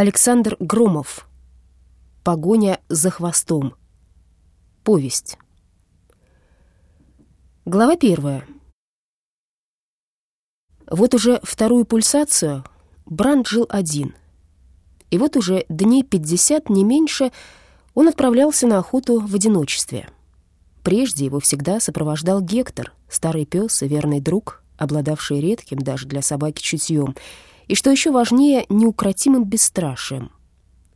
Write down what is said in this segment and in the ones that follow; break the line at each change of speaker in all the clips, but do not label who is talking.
Александр Громов. Погоня за хвостом. Повесть. Глава первая. Вот уже вторую пульсацию Бранд жил один. И вот уже дней пятьдесят, не меньше, он отправлялся на охоту в одиночестве. Прежде его всегда сопровождал Гектор, старый пес и верный друг, обладавший редким даже для собаки чутьем — и, что еще важнее, неукротимым бесстрашием.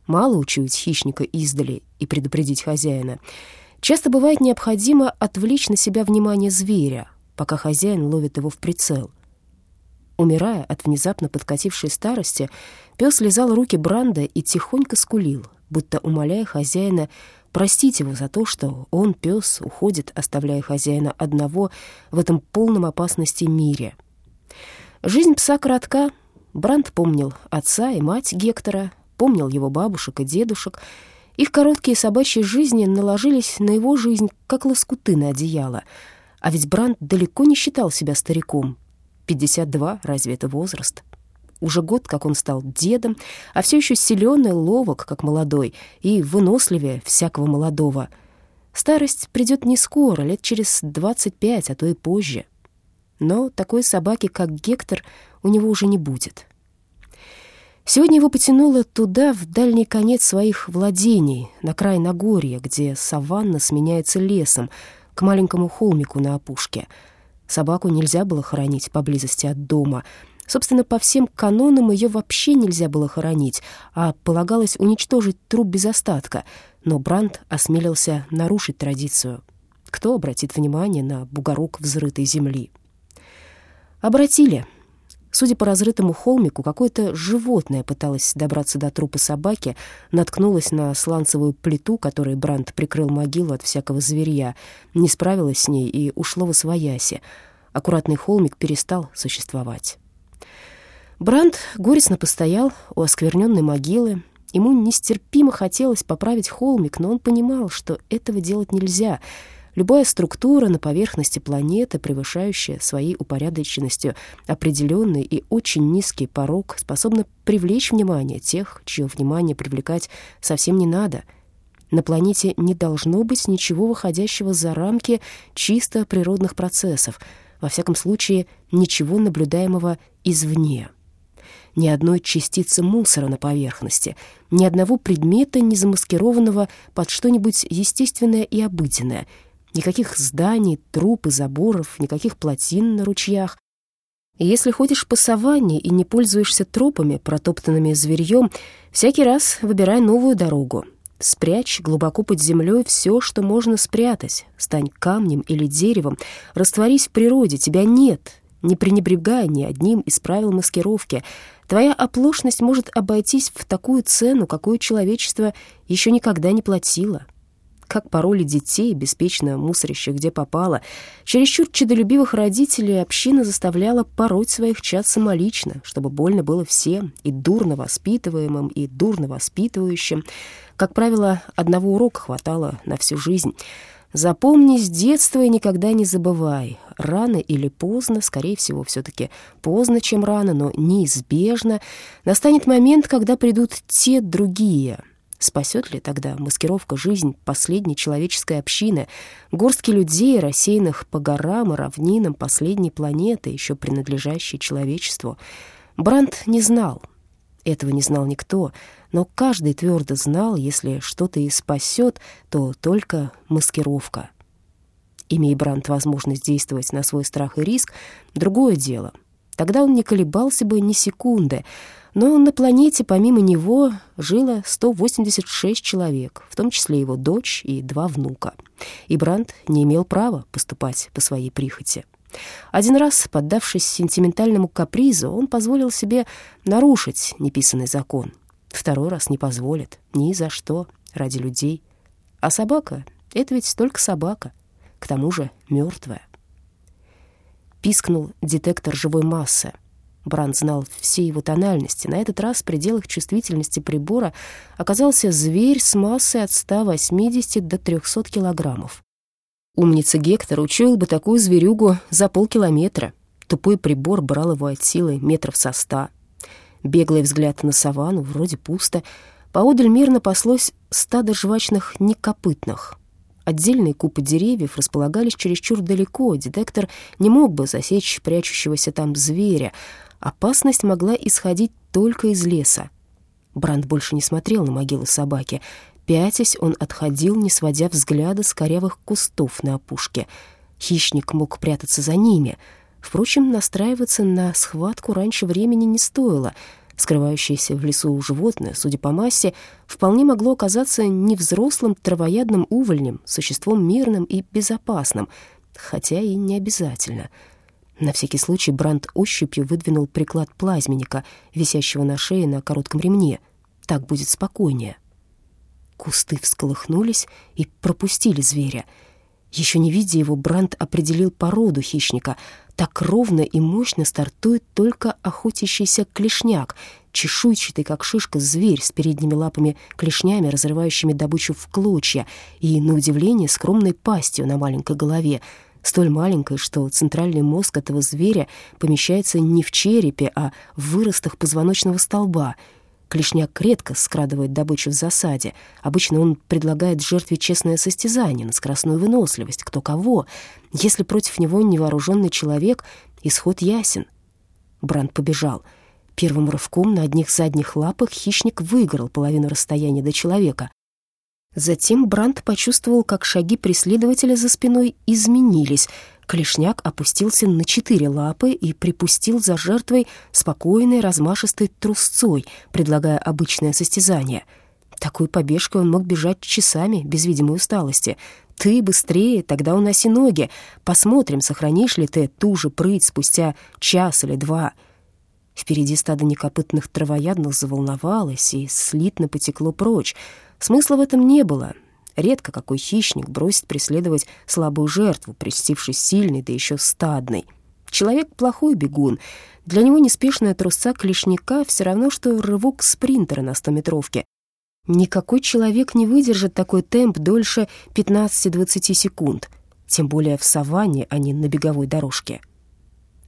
Мало учуять хищника издали и предупредить хозяина. Часто бывает необходимо отвлечь на себя внимание зверя, пока хозяин ловит его в прицел. Умирая от внезапно подкатившей старости, пес лизал руки Бранда и тихонько скулил, будто умоляя хозяина простить его за то, что он, пес, уходит, оставляя хозяина одного в этом полном опасности мире. Жизнь пса коротка, Бранд помнил отца и мать Гектора, помнил его бабушек и дедушек. Их короткие собачьи жизни наложились на его жизнь, как лоскуты на одеяло. А ведь Бранд далеко не считал себя стариком. 52 — разве это возраст? Уже год, как он стал дедом, а все еще силен и ловок, как молодой, и выносливее всякого молодого. Старость придет не скоро, лет через 25, а то и позже. Но такой собаки, как Гектор, у него уже не будет. Сегодня его потянуло туда, в дальний конец своих владений, на край Нагорья, где саванна сменяется лесом, к маленькому холмику на опушке. Собаку нельзя было хоронить поблизости от дома. Собственно, по всем канонам ее вообще нельзя было хоронить, а полагалось уничтожить труп без остатка. Но Бранд осмелился нарушить традицию. Кто обратит внимание на бугорок взрытой земли? Обратили. Судя по разрытому холмику, какое-то животное пыталось добраться до трупа собаки, наткнулось на сланцевую плиту, которой Бранд прикрыл могилу от всякого зверья, не справилась с ней и ушло в освояси. Аккуратный холмик перестал существовать. Бранд горестно постоял у оскверненной могилы. Ему нестерпимо хотелось поправить холмик, но он понимал, что этого делать нельзя — Любая структура на поверхности планеты, превышающая своей упорядоченностью определенный и очень низкий порог, способна привлечь внимание тех, чье внимание привлекать совсем не надо. На планете не должно быть ничего выходящего за рамки чисто природных процессов, во всяком случае, ничего наблюдаемого извне ни одной частицы мусора на поверхности, ни одного предмета, не замаскированного под что-нибудь естественное и обыденное — Никаких зданий, труп и заборов, никаких плотин на ручьях. И если ходишь по саванне и не пользуешься тропами, протоптанными зверьем, всякий раз выбирай новую дорогу. Спрячь глубоко под землей все, что можно спрятать. Стань камнем или деревом, растворись в природе, тебя нет. Не пренебрегай ни одним из правил маскировки. Твоя оплошность может обойтись в такую цену, какую человечество еще никогда не платило как пороли детей, беспечно мусорящих где попало. Чересчур чудолюбивых родителей община заставляла пороть своих чад самолично, чтобы больно было всем, и дурно воспитываемым, и дурно воспитывающим. Как правило, одного урока хватало на всю жизнь. Запомни с детства и никогда не забывай. Рано или поздно, скорее всего, все-таки поздно, чем рано, но неизбежно, настанет момент, когда придут те другие — Спасет ли тогда маскировка жизнь последней человеческой общины, горстки людей, рассеянных по горам и равнинам последней планеты, еще принадлежащей человечеству? Бранд не знал. Этого не знал никто, но каждый твердо знал, если что-то и спасет, то только маскировка. Имея Бранд возможность действовать на свой страх и риск, другое дело. Тогда он не колебался бы ни секунды — но на планете помимо него жило 186 человек, в том числе его дочь и два внука. И Бранд не имел права поступать по своей прихоти. Один раз, поддавшись сентиментальному капризу, он позволил себе нарушить неписанный закон. Второй раз не позволит, ни за что, ради людей. А собака — это ведь только собака, к тому же мертвая. Пискнул детектор живой массы — Бранд знал все его тональности. На этот раз в пределах чувствительности прибора оказался зверь с массой от 180 до 300 килограммов. Умница Гектор учуял бы такую зверюгу за полкилометра. Тупой прибор брал его от силы метров со ста. Беглый взгляд на саванну, вроде пусто. Поодаль мирно паслось стадо жвачных некопытных. Отдельные купы деревьев располагались чересчур далеко, детектор не мог бы засечь прячущегося там зверя. Опасность могла исходить только из леса. Бранд больше не смотрел на могилу собаки. Пятясь, он отходил, не сводя взгляда с корявых кустов на опушке. Хищник мог прятаться за ними. Впрочем, настраиваться на схватку раньше времени не стоило. Скрывающееся в лесу животное, судя по массе, вполне могло оказаться не взрослым травоядным увольнем, существом мирным и безопасным, хотя и не обязательно. На всякий случай Бранд ощупью выдвинул приклад плазменника, висящего на шее на коротком ремне. Так будет спокойнее. Кусты всколыхнулись и пропустили зверя. Еще не видя его, Бранд определил породу хищника. Так ровно и мощно стартует только охотящийся клешняк, чешуйчатый, как шишка, зверь с передними лапами клешнями, разрывающими добычу в клочья, и, на удивление, скромной пастью на маленькой голове, столь маленькой, что центральный мозг этого зверя помещается не в черепе, а в выростах позвоночного столба — Клешняк редко скрадывает добычу в засаде. Обычно он предлагает жертве честное состязание на скоростную выносливость, кто кого. Если против него невооруженный человек, исход ясен. Бранд побежал. Первым рывком на одних задних лапах хищник выиграл половину расстояния до человека. Затем Бранд почувствовал, как шаги преследователя за спиной изменились — Клешняк опустился на четыре лапы и припустил за жертвой спокойной, размашистой трусцой, предлагая обычное состязание. Такой побежкой он мог бежать часами, без видимой усталости. «Ты быстрее, тогда уноси ноги. Посмотрим, сохранишь ли ты ту же прыть спустя час или два». Впереди стадо некопытных травоядных заволновалось и слитно потекло прочь. Смысла в этом не было. Редко какой хищник бросит преследовать слабую жертву, прельстившись сильной, да еще стадной. Человек — плохой бегун. Для него неспешная трусца клешника все равно, что рывок спринтера на стометровке. Никакой человек не выдержит такой темп дольше 15-20 секунд, тем более в саванне, а не на беговой дорожке.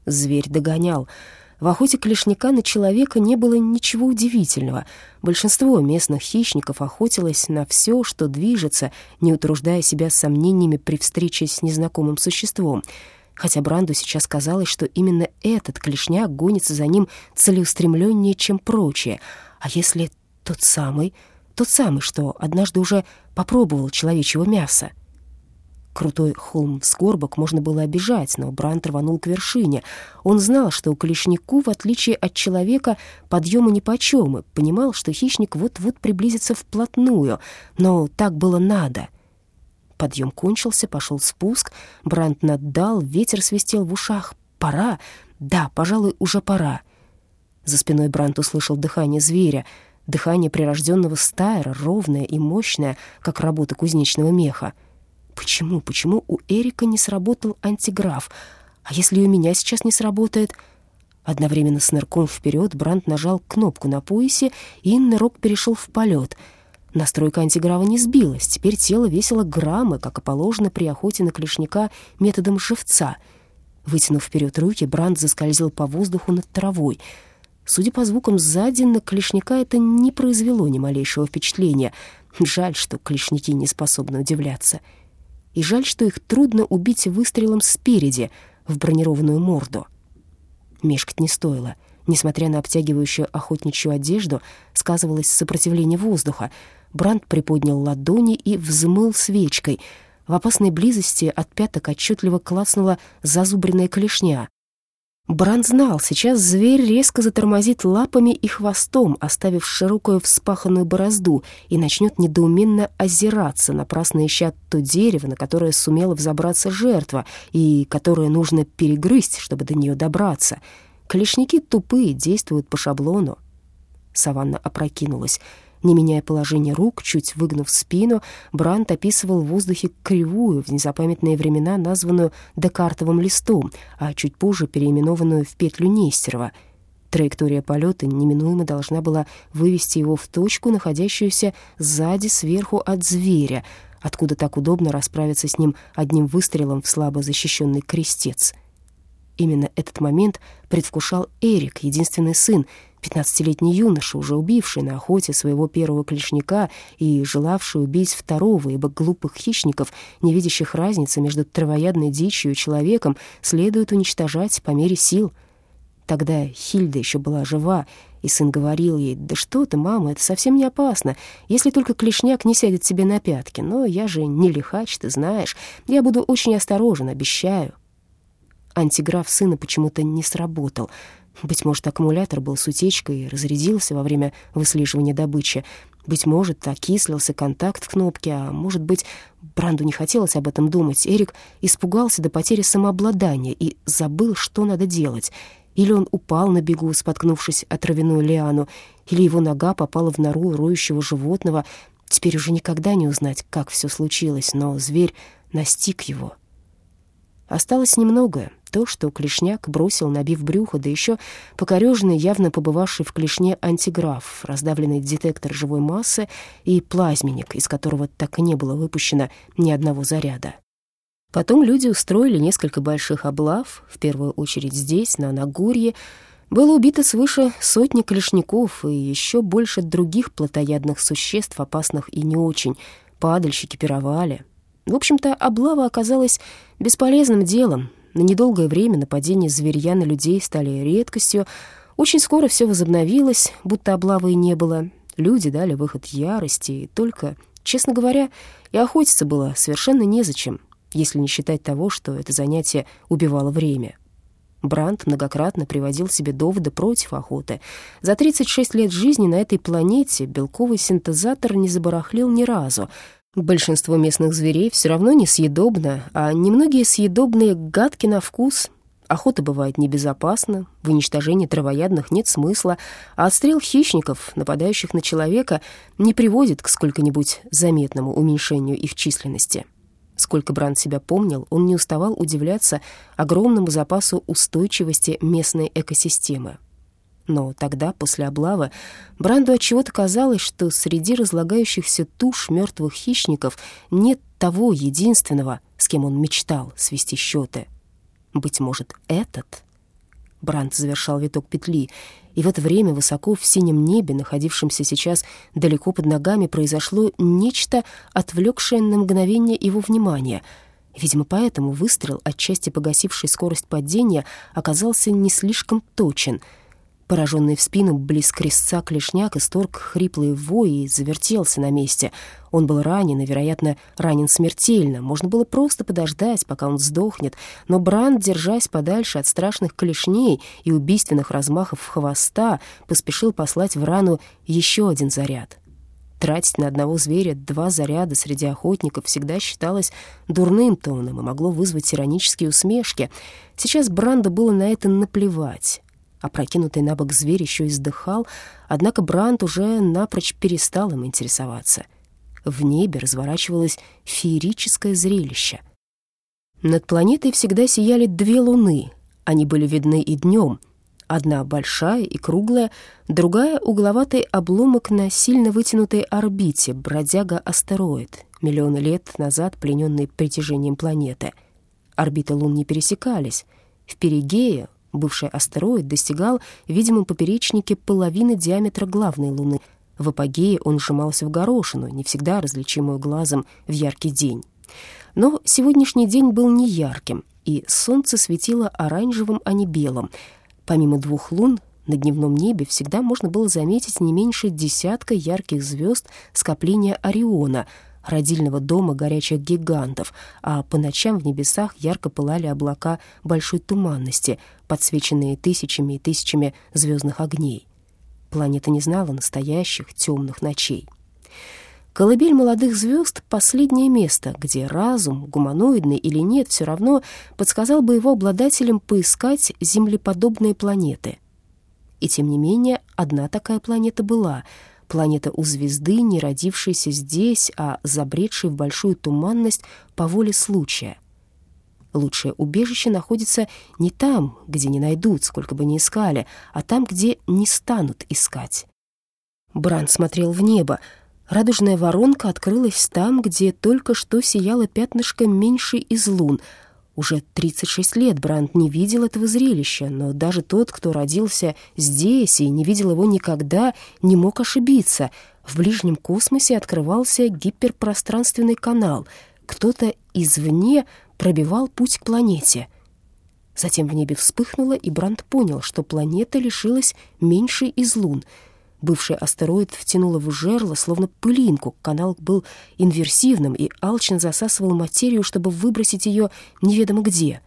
Зверь догонял — в охоте клешника на человека не было ничего удивительного. Большинство местных хищников охотилось на все, что движется, не утруждая себя сомнениями при встрече с незнакомым существом. Хотя Бранду сейчас казалось, что именно этот клешняк гонится за ним целеустремленнее, чем прочие. А если тот самый, тот самый, что однажды уже попробовал человечьего мяса? Крутой холм Скорбок можно было обижать, но Брант рванул к вершине. Он знал, что у Клешнику, в отличие от человека, подъема нипочем, и понимал, что хищник вот-вот приблизится вплотную, но так было надо. Подъем кончился, пошел спуск, Брант наддал, ветер свистел в ушах. «Пора! Да, пожалуй, уже пора!» За спиной Брант услышал дыхание зверя, дыхание прирожденного стайра, ровное и мощное, как работа кузнечного меха. Почему, почему у Эрика не сработал антиграф? А если у меня сейчас не сработает? Одновременно с нырком вперед Бранд нажал кнопку на поясе, и нырок перешел в полет. Настройка антиграва не сбилась, теперь тело весило граммы, как и положено при охоте на клешника методом живца. Вытянув вперед руки, Бранд заскользил по воздуху над травой. Судя по звукам сзади, на клешника это не произвело ни малейшего впечатления. Жаль, что клешники не способны удивляться и жаль, что их трудно убить выстрелом спереди в бронированную морду. Мешкать не стоило. Несмотря на обтягивающую охотничью одежду, сказывалось сопротивление воздуха. Бранд приподнял ладони и взмыл свечкой. В опасной близости от пяток отчетливо клацнула зазубренная клешня. Бран знал, сейчас зверь резко затормозит лапами и хвостом, оставив широкую вспаханную борозду, и начнет недоуменно озираться, напрасно ища то дерево, на которое сумела взобраться жертва, и которое нужно перегрызть, чтобы до нее добраться. Клешники тупые, действуют по шаблону. Саванна опрокинулась. Не меняя положение рук, чуть выгнув спину, Брант описывал в воздухе кривую, в незапамятные времена названную Декартовым листом, а чуть позже переименованную в петлю Нестерова. Траектория полета неминуемо должна была вывести его в точку, находящуюся сзади, сверху от зверя, откуда так удобно расправиться с ним одним выстрелом в слабо защищенный крестец. Именно этот момент предвкушал Эрик, единственный сын, Пятнадцатилетний юноша, уже убивший на охоте своего первого клешника и желавший убить второго, ибо глупых хищников, не видящих разницы между травоядной дичью и человеком, следует уничтожать по мере сил. Тогда Хильда еще была жива, и сын говорил ей, «Да что ты, мама, это совсем не опасно, если только клешняк не сядет тебе на пятки. Но я же не лихач, ты знаешь. Я буду очень осторожен, обещаю». Антиграф сына почему-то не сработал — быть может, аккумулятор был с утечкой и разрядился во время выслеживания добычи. Быть может, окислился контакт кнопки, а может быть, Бранду не хотелось об этом думать. Эрик испугался до потери самообладания и забыл, что надо делать. Или он упал на бегу, споткнувшись о травяную лиану, или его нога попала в нору роющего животного. Теперь уже никогда не узнать, как все случилось, но зверь настиг его. Осталось немного — то, что клешняк бросил, набив брюхо, да еще покореженный, явно побывавший в клешне антиграф, раздавленный детектор живой массы и плазменник, из которого так и не было выпущено ни одного заряда. Потом люди устроили несколько больших облав, в первую очередь здесь, на Нагорье. Было убито свыше сотни клешников и еще больше других плотоядных существ, опасных и не очень. Падальщики пировали. В общем-то, облава оказалась бесполезным делом. На недолгое время нападения зверья на людей стали редкостью. Очень скоро все возобновилось, будто облавы и не было. Люди дали выход ярости, и только, честно говоря, и охотиться было совершенно незачем, если не считать того, что это занятие убивало время. Бранд многократно приводил себе доводы против охоты. За 36 лет жизни на этой планете белковый синтезатор не забарахлил ни разу — Большинство местных зверей все равно несъедобно, а немногие съедобные гадки на вкус. Охота бывает небезопасна, в уничтожении травоядных нет смысла, а отстрел хищников, нападающих на человека, не приводит к сколько-нибудь заметному уменьшению их численности. Сколько Бранд себя помнил, он не уставал удивляться огромному запасу устойчивости местной экосистемы. Но тогда, после облавы, Бранду отчего-то казалось, что среди разлагающихся туш мертвых хищников нет того единственного, с кем он мечтал свести счеты. Быть может, этот? Бранд завершал виток петли, и в это время высоко в синем небе, находившемся сейчас далеко под ногами, произошло нечто, отвлекшее на мгновение его внимание — Видимо, поэтому выстрел, отчасти погасивший скорость падения, оказался не слишком точен — Пораженный в спину, близ крестца клешняк исторг хриплый вой и завертелся на месте. Он был ранен и, вероятно, ранен смертельно. Можно было просто подождать, пока он сдохнет. Но Бранд, держась подальше от страшных клешней и убийственных размахов хвоста, поспешил послать в рану еще один заряд. Тратить на одного зверя два заряда среди охотников всегда считалось дурным тоном и могло вызвать иронические усмешки. Сейчас Бранду было на это наплевать. Опрокинутый на бок зверь еще издыхал, однако Бранд уже напрочь перестал им интересоваться. В небе разворачивалось феерическое зрелище. Над планетой всегда сияли две луны. Они были видны и днем. Одна большая и круглая, другая — угловатый обломок на сильно вытянутой орбите, бродяга-астероид, миллионы лет назад плененный притяжением планеты. Орбиты лун не пересекались. В Перигее, Бывший астероид достигал в видимом поперечнике половины диаметра главной Луны. В апогее он сжимался в горошину, не всегда различимую глазом в яркий день. Но сегодняшний день был не ярким, и солнце светило оранжевым, а не белым. Помимо двух лун, на дневном небе всегда можно было заметить не меньше десятка ярких звезд скопления Ориона — родильного дома горячих гигантов, а по ночам в небесах ярко пылали облака большой туманности, подсвеченные тысячами и тысячами звездных огней. Планета не знала настоящих темных ночей. Колыбель молодых звезд — последнее место, где разум, гуманоидный или нет, все равно подсказал бы его обладателям поискать землеподобные планеты. И тем не менее, одна такая планета была — Планета у звезды, не родившаяся здесь, а забредшая в большую туманность по воле случая. Лучшее убежище находится не там, где не найдут, сколько бы ни искали, а там, где не станут искать. Бран смотрел в небо. Радужная воронка открылась там, где только что сияло пятнышко меньше из лун. Уже 36 лет Бранд не видел этого зрелища, но даже тот, кто родился здесь и не видел его никогда, не мог ошибиться. В ближнем космосе открывался гиперпространственный канал. Кто-то извне пробивал путь к планете. Затем в небе вспыхнуло, и Бранд понял, что планета лишилась меньшей из лун — Бывший астероид втянуло в жерло, словно пылинку. Канал был инверсивным и алчно засасывал материю, чтобы выбросить ее неведомо где.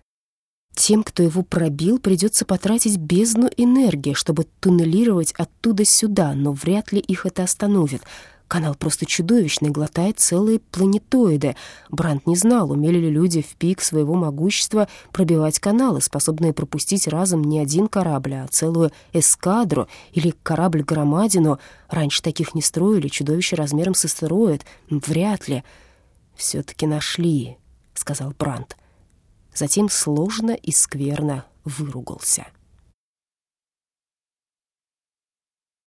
Тем, кто его пробил, придется потратить бездну энергии, чтобы туннелировать оттуда сюда, но вряд ли их это остановит. Канал просто чудовищный, глотает целые планетоиды. Бранд не знал, умели ли люди в пик своего могущества пробивать каналы, способные пропустить разом не один корабль, а целую эскадру или корабль-громадину. Раньше таких не строили, чудовище размером с астероид. Вряд ли. «Все-таки нашли», — сказал Бранд. Затем сложно и скверно выругался.